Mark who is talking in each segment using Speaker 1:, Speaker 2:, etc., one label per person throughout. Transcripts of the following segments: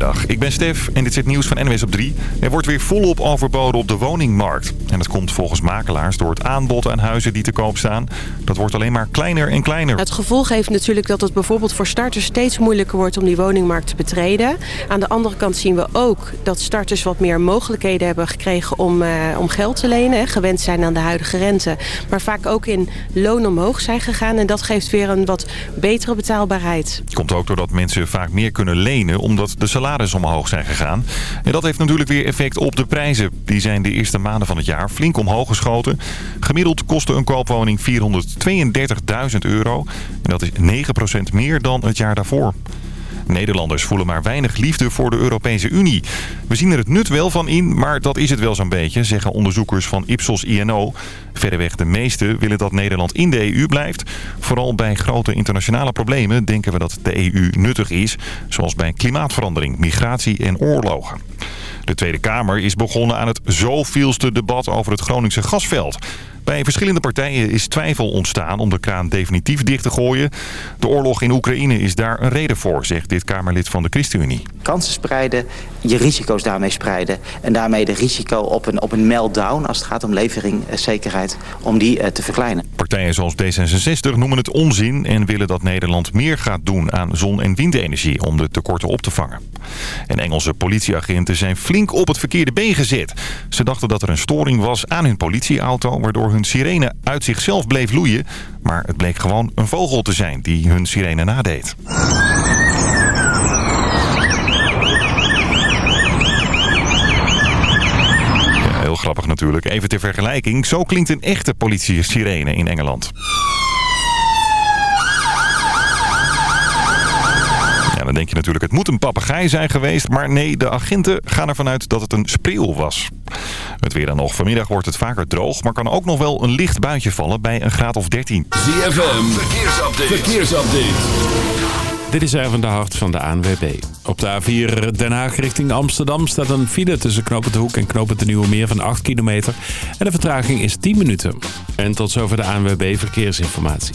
Speaker 1: Goedemiddag, ik ben Stef en dit is het nieuws van NWS op 3. Er wordt weer volop overboden op de woningmarkt. En dat komt volgens makelaars door het aanbod aan huizen die te koop staan. Dat wordt alleen maar kleiner en kleiner.
Speaker 2: Het gevolg heeft natuurlijk dat het bijvoorbeeld voor starters steeds moeilijker wordt om die woningmarkt te betreden. Aan de andere kant zien we ook dat starters wat meer mogelijkheden hebben gekregen om, uh, om geld te lenen. Gewend zijn aan de huidige rente. Maar vaak ook in loon omhoog zijn gegaan. En dat geeft weer een wat betere betaalbaarheid.
Speaker 1: Komt ook doordat mensen vaak meer kunnen lenen omdat de salarissen omhoog zijn gegaan. En dat heeft natuurlijk weer effect op de prijzen. Die zijn de eerste maanden van het jaar flink omhoog geschoten. Gemiddeld kostte een koopwoning 432.000 euro. En dat is 9% meer dan het jaar daarvoor. Nederlanders voelen maar weinig liefde voor de Europese Unie. We zien er het nut wel van in, maar dat is het wel zo'n beetje, zeggen onderzoekers van Ipsos INO. Verreweg de meesten willen dat Nederland in de EU blijft. Vooral bij grote internationale problemen denken we dat de EU nuttig is. Zoals bij klimaatverandering, migratie en oorlogen. De Tweede Kamer is begonnen aan het zoveelste debat over het Groningse gasveld. Bij verschillende partijen is twijfel ontstaan om de kraan definitief dicht te gooien. De oorlog in Oekraïne is daar een reden voor, zegt dit Kamerlid van de ChristenUnie.
Speaker 3: Kansen spreiden, je risico's daarmee spreiden. En daarmee de risico op een, op een meltdown als het gaat om leveringzekerheid, om die te verkleinen.
Speaker 1: Partijen zoals D66 noemen het onzin en willen dat Nederland meer gaat doen aan zon- en windenergie om de tekorten op te vangen. En Engelse politieagenten zijn flink op het verkeerde been gezet. Ze dachten dat er een storing was aan hun politieauto, waardoor hun sirene uit zichzelf bleef loeien. Maar het bleek gewoon een vogel te zijn die hun sirene nadeed. Heel grappig natuurlijk. Even ter vergelijking. Zo klinkt een echte politie-sirene in Engeland. Dan denk je natuurlijk het moet een papegaai zijn geweest. Maar nee, de agenten gaan ervan uit dat het een spreeuw was. Het weer dan nog. Vanmiddag wordt het vaker droog. Maar kan ook nog wel een licht buitje vallen bij een graad of 13.
Speaker 4: ZFM, verkeersupdate. verkeersupdate.
Speaker 5: Dit is even de hart van de ANWB. Op de A4 Den Haag richting Amsterdam staat een file tussen Knopend de Hoek en Knopend de Nieuwe Meer van 8 kilometer. En de vertraging is 10 minuten. En tot zover de ANWB Verkeersinformatie.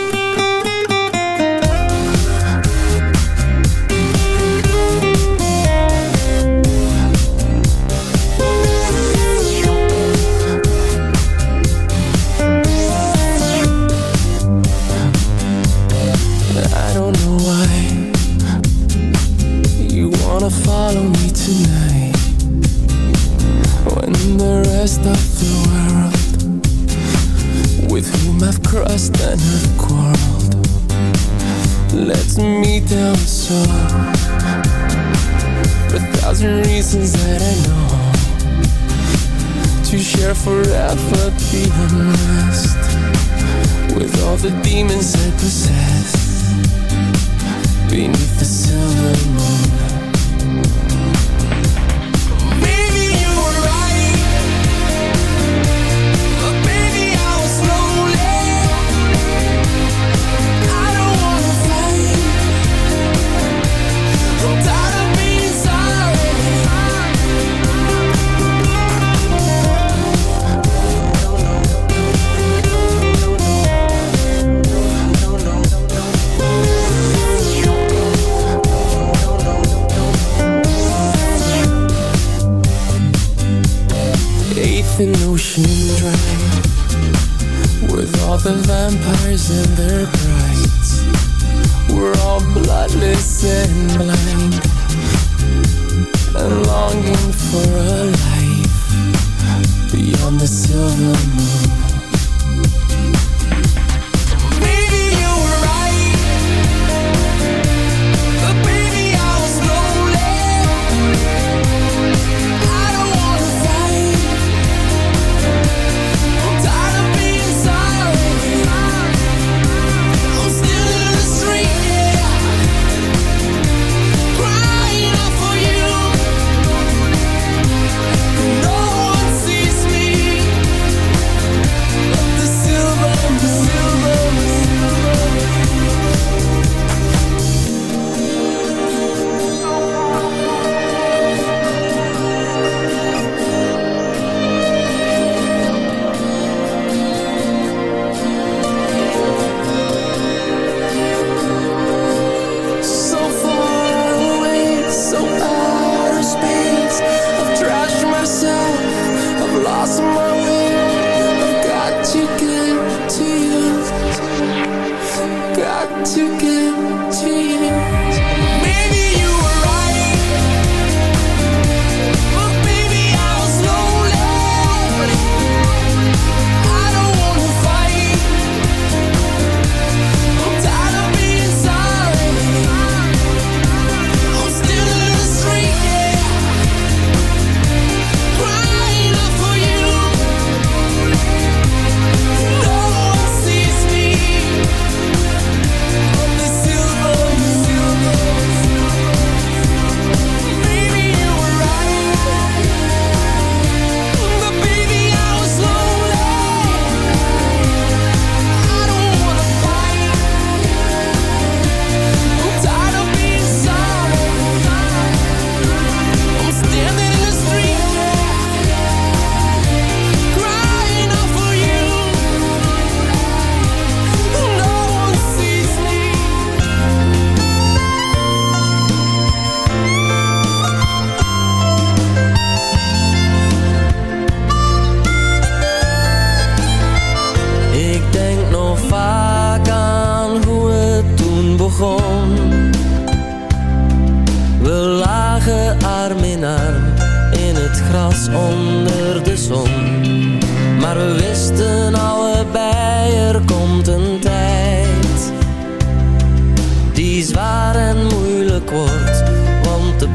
Speaker 6: Quarreled lets me down so a thousand reasons that I know. To share forever the unrest with all the demons I possess. Beneath the silver moon. The vampires and their brides. We're all bloodless and blind And longing for a life Beyond the silver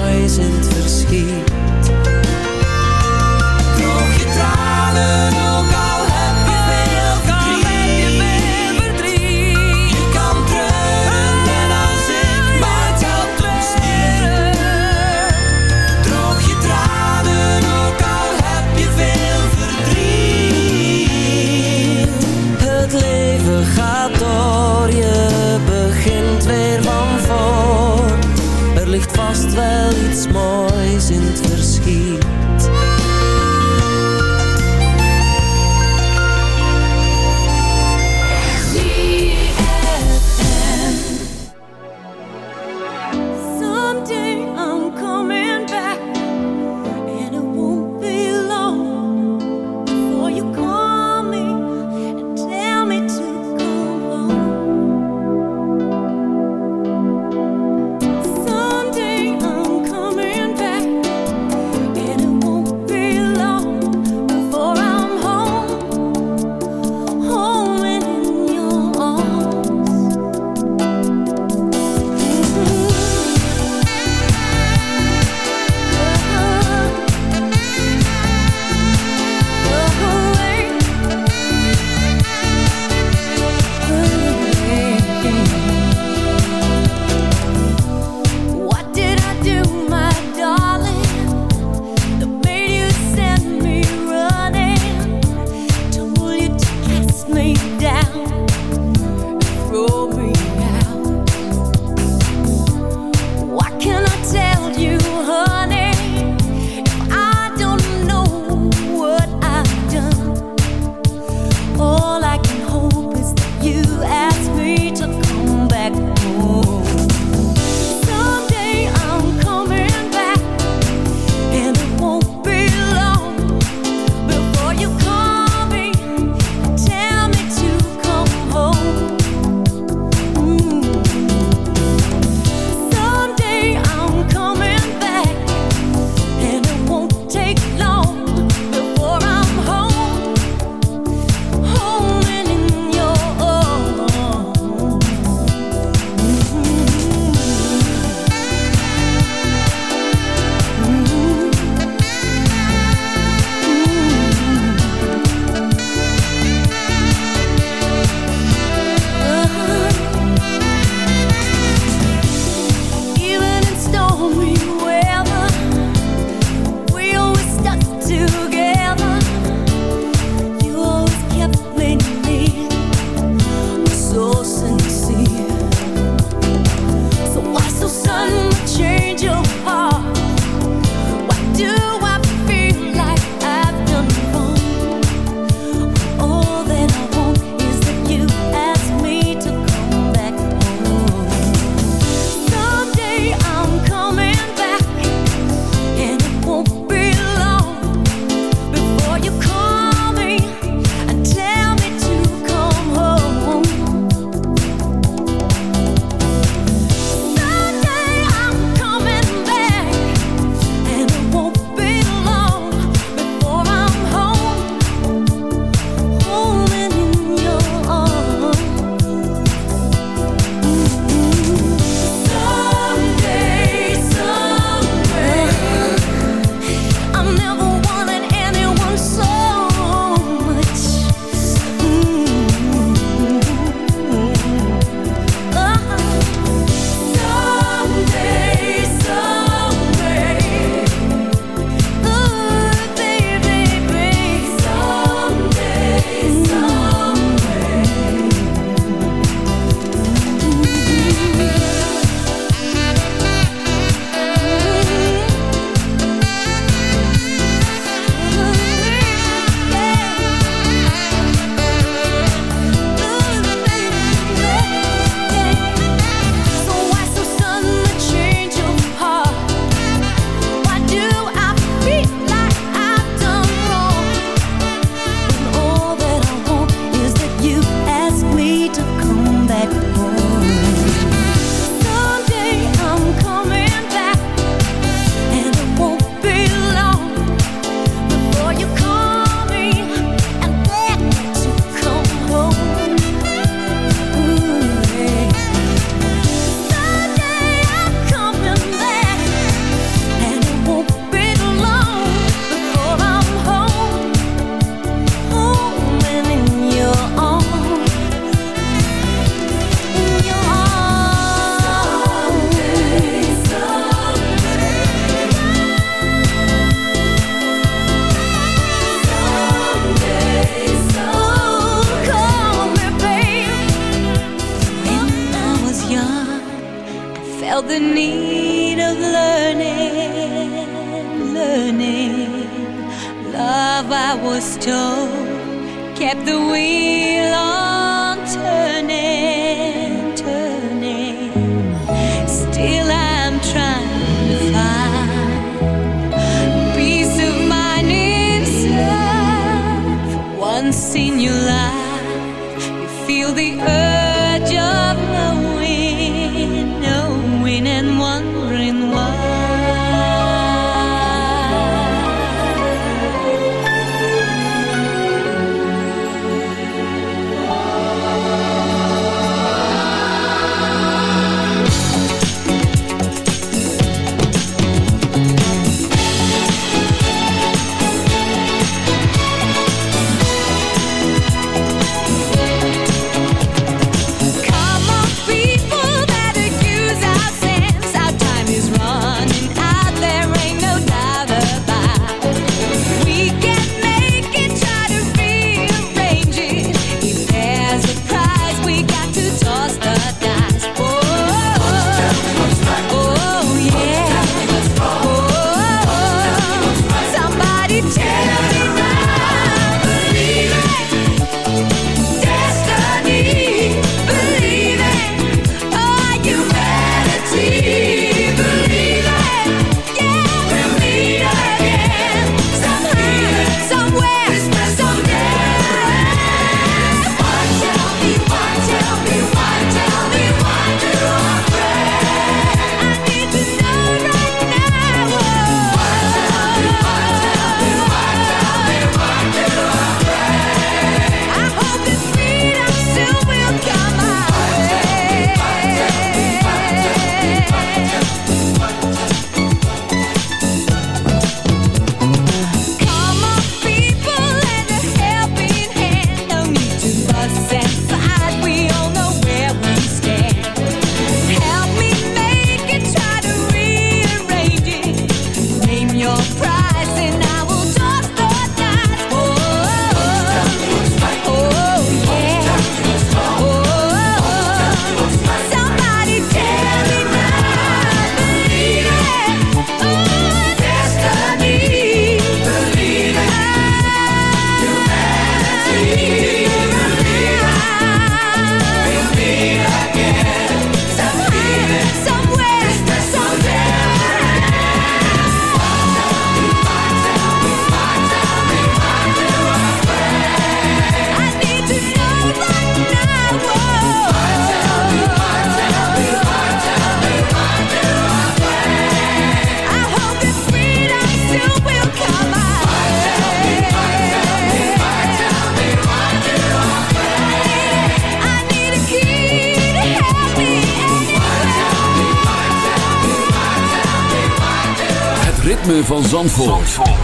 Speaker 7: iets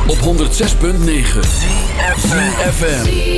Speaker 8: op 106.9 FM.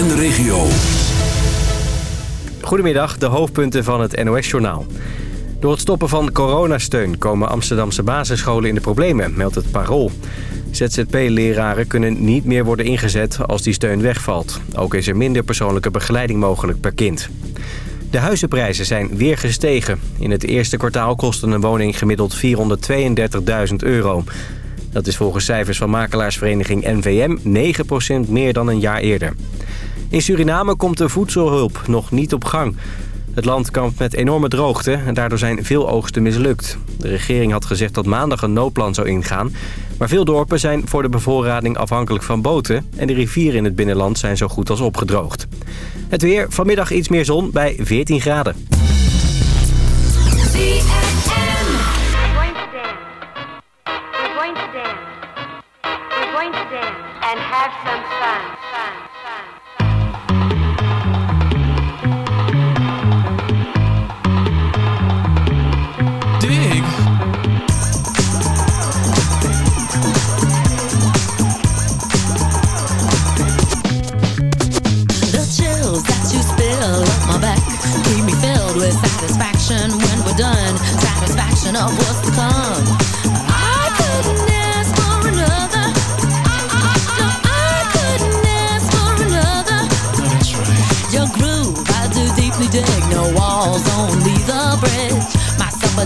Speaker 4: en de regio.
Speaker 9: Goedemiddag, de hoofdpunten van het NOS-journaal. Door het stoppen van coronasteun komen Amsterdamse basisscholen in de problemen, meldt het Parool. ZZP-leraren kunnen niet meer worden ingezet als die steun wegvalt. Ook is er minder persoonlijke begeleiding mogelijk per kind. De huizenprijzen zijn weer gestegen. In het eerste kwartaal kostte een woning gemiddeld 432.000 euro. Dat is volgens cijfers van makelaarsvereniging NVM 9% meer dan een jaar eerder. In Suriname komt de voedselhulp nog niet op gang. Het land kampt met enorme droogte en daardoor zijn veel oogsten mislukt. De regering had gezegd dat maandag een noodplan zou ingaan. Maar veel dorpen zijn voor de bevoorrading afhankelijk van boten... en de rivieren in het binnenland zijn zo goed als opgedroogd. Het weer, vanmiddag iets meer zon bij 14 graden.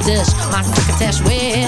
Speaker 10: this, my cricket test with.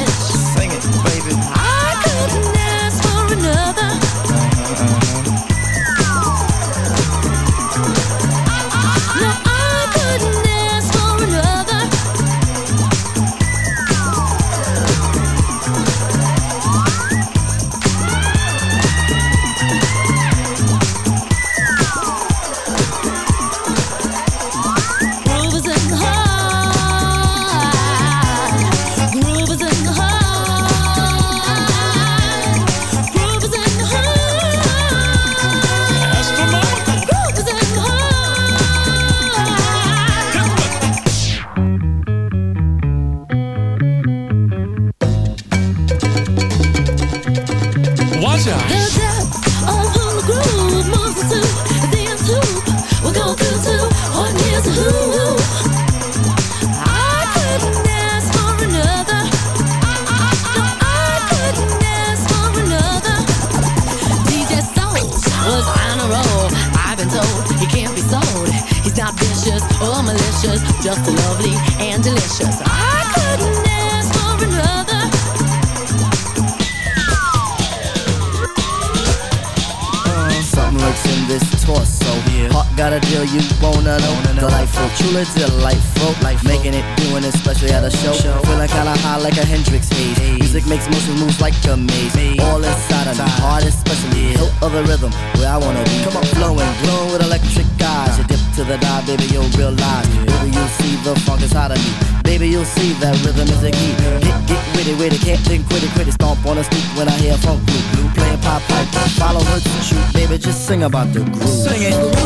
Speaker 10: the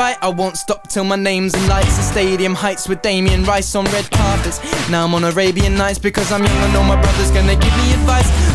Speaker 8: right I won't stop till my name's in lights. The stadium heights with Damien Rice on red carpets. Now I'm on Arabian Nights because I'm young I know my brother's gonna give me advice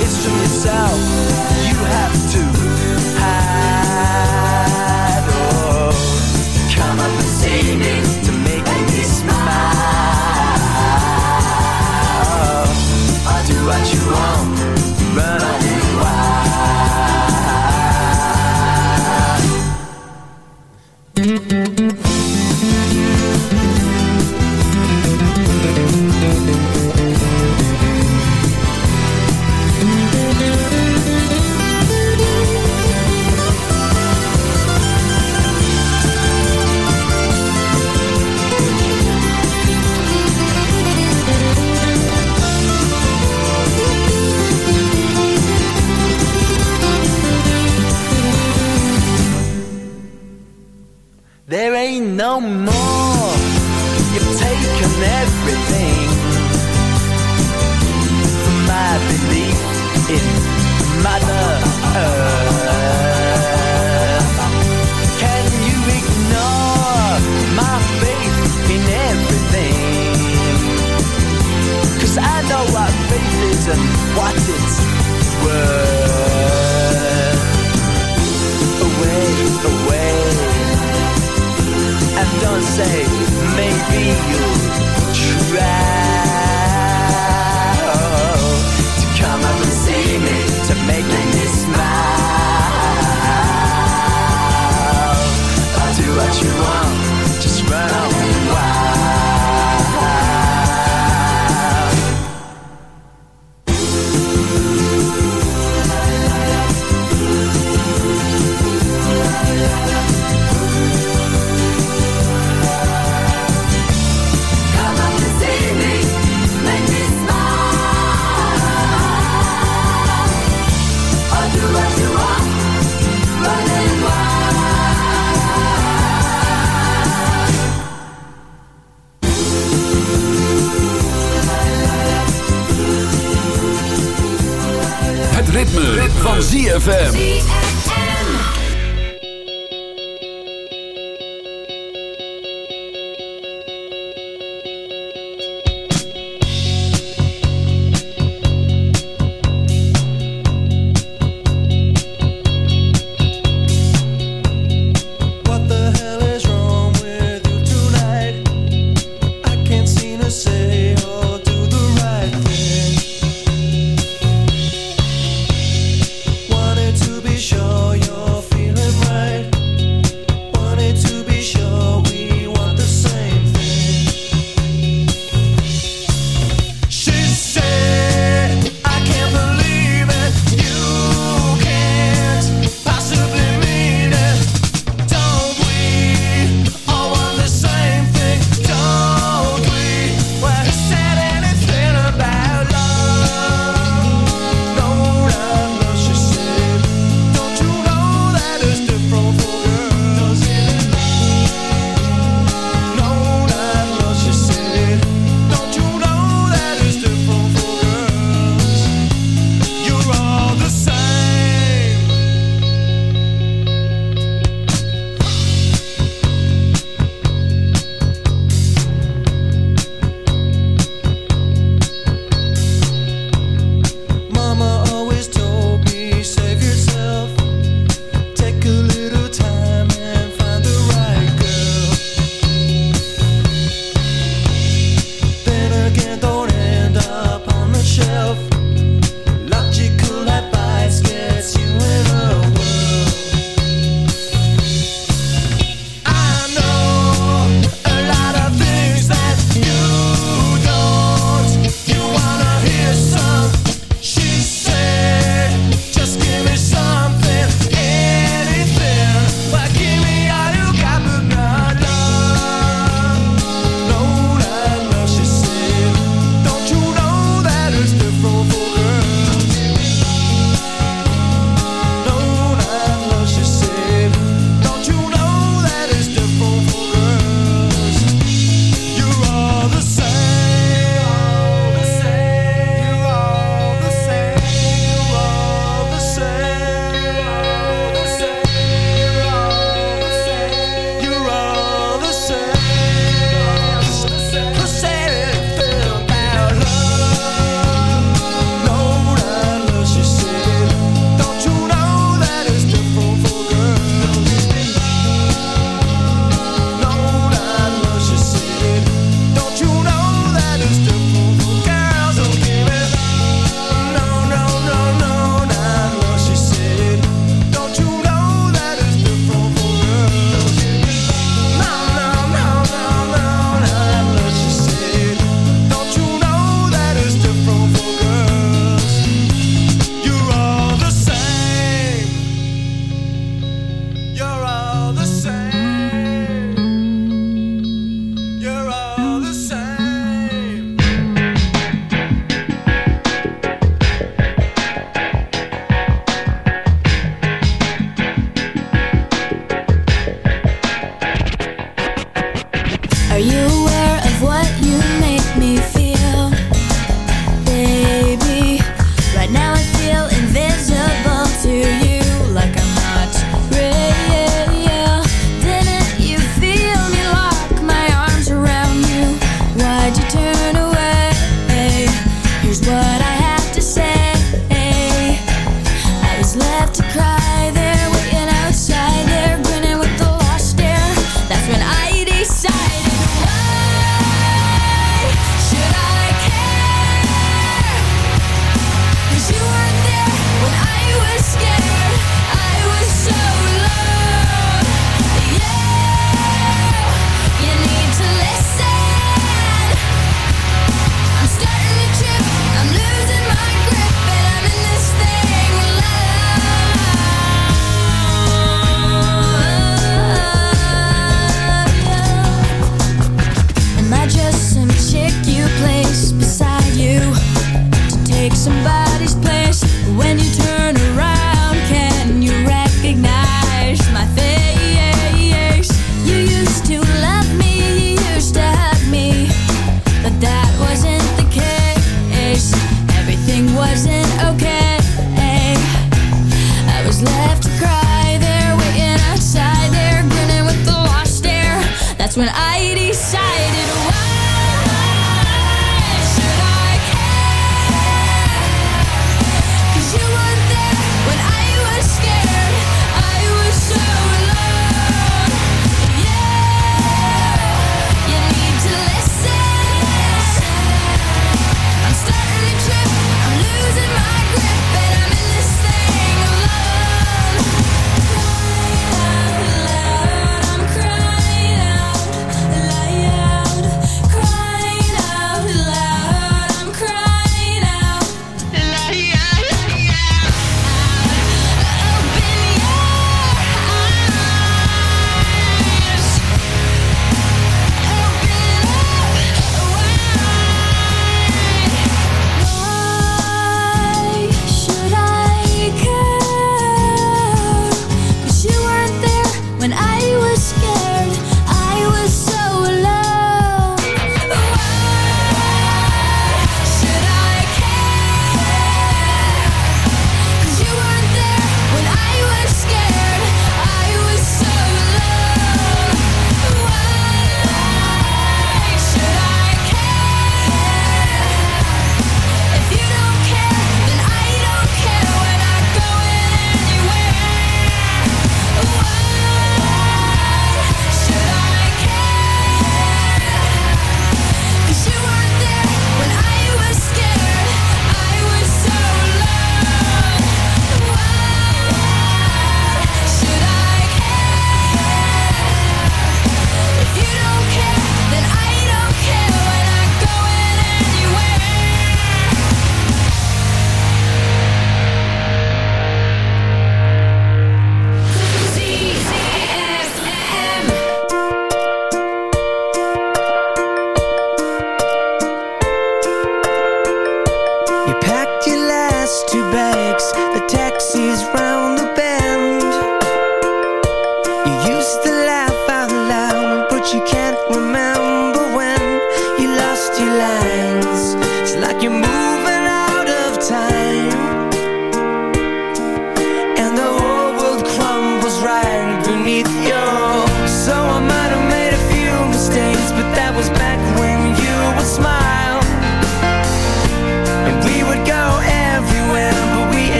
Speaker 11: It's from yourself. You have to hide.
Speaker 12: Oh, come up and see me to make me smile.
Speaker 11: Or do
Speaker 10: I?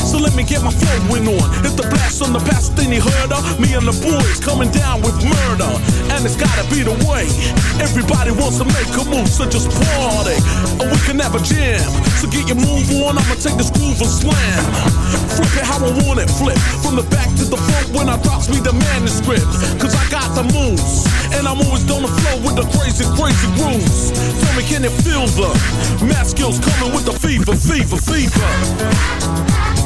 Speaker 4: So let me get my flow flowing on. Hit the blast on the past thing you heard. Me and the boys coming down with murder. And it's gotta be the way. Everybody wants to make a move, so just party. And we can have a jam. So get your move on. I'ma take this groove and slam. Flip it how I want it. Flip from the back to the front when I drops me the manuscript. Cause I got the moves. And I'm always on the flow with the crazy, crazy grooves. Tell me, can you feel the math skills coming with the fever, fever, fever?